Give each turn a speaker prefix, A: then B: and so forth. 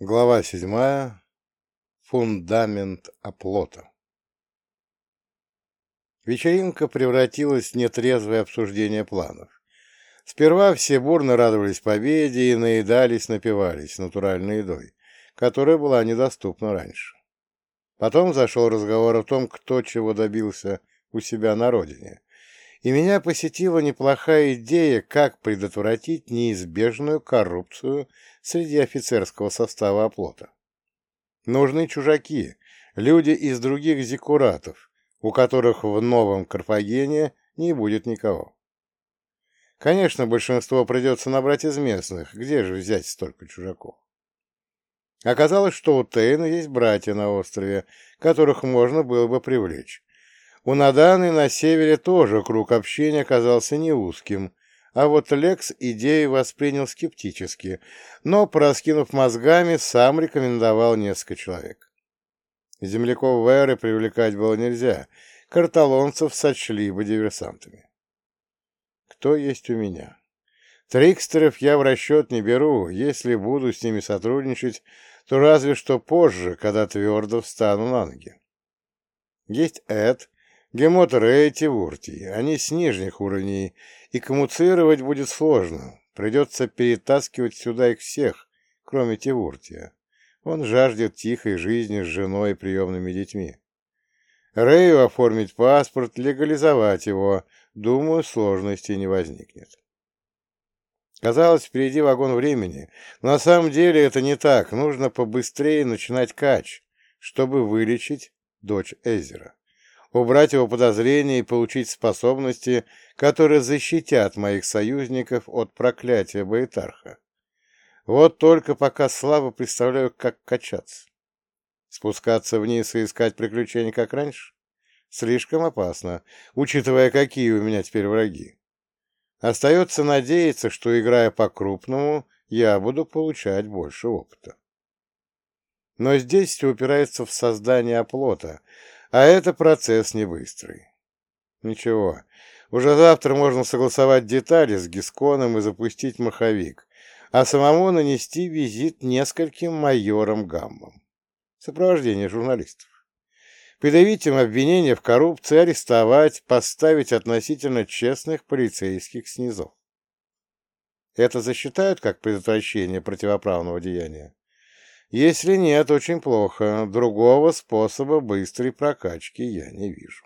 A: Глава седьмая. Фундамент оплота. Вечеринка превратилась в нетрезвое обсуждение планов. Сперва все бурно радовались победе и наедались, напивались натуральной едой, которая была недоступна раньше. Потом зашел разговор о том, кто чего добился у себя на родине, и меня посетила неплохая идея, как предотвратить неизбежную коррупцию среди офицерского состава оплота. Нужны чужаки, люди из других зиккуратов, у которых в новом Карфагене не будет никого. Конечно, большинство придется набрать из местных, где же взять столько чужаков? Оказалось, что у Тейна есть братья на острове, которых можно было бы привлечь, у Наданы на севере тоже круг общения оказался не узким, а вот Лекс идею воспринял скептически, но, пораскинув мозгами, сам рекомендовал несколько человек. Земляков Веры привлекать было нельзя, карталонцев сочли бы диверсантами. Кто есть у меня? Трикстеров я в расчет не беру, если буду с ними сотрудничать, то разве что позже, когда твердо встану на ноги. Есть Эд, Гемоторы эти вуртии, они с нижних уровней, и коммуцировать будет сложно. Придется перетаскивать сюда их всех, кроме Тивуртия. Он жаждет тихой жизни с женой и приемными детьми. Рэю оформить паспорт, легализовать его. Думаю, сложностей не возникнет. Казалось, впереди вагон времени, но на самом деле это не так. Нужно побыстрее начинать кач, чтобы вылечить дочь Эзера убрать его подозрения и получить способности, которые защитят моих союзников от проклятия Баэтарха. Вот только пока слабо представляю, как качаться. Спускаться вниз и искать приключения, как раньше? Слишком опасно, учитывая, какие у меня теперь враги. Остается надеяться, что, играя по-крупному, я буду получать больше опыта. Но здесь все упирается в создание оплота, а это процесс не быстрый. Ничего, уже завтра можно согласовать детали с Гисконом и запустить маховик, а самому нанести визит нескольким майорам Гаммам. Сопровождение журналистов. Предъявить им обвинения в коррупции, арестовать, поставить относительно честных полицейских снизов. Это засчитают как предотвращение противоправного деяния? Если нет, очень плохо. Другого способа быстрой прокачки я не вижу.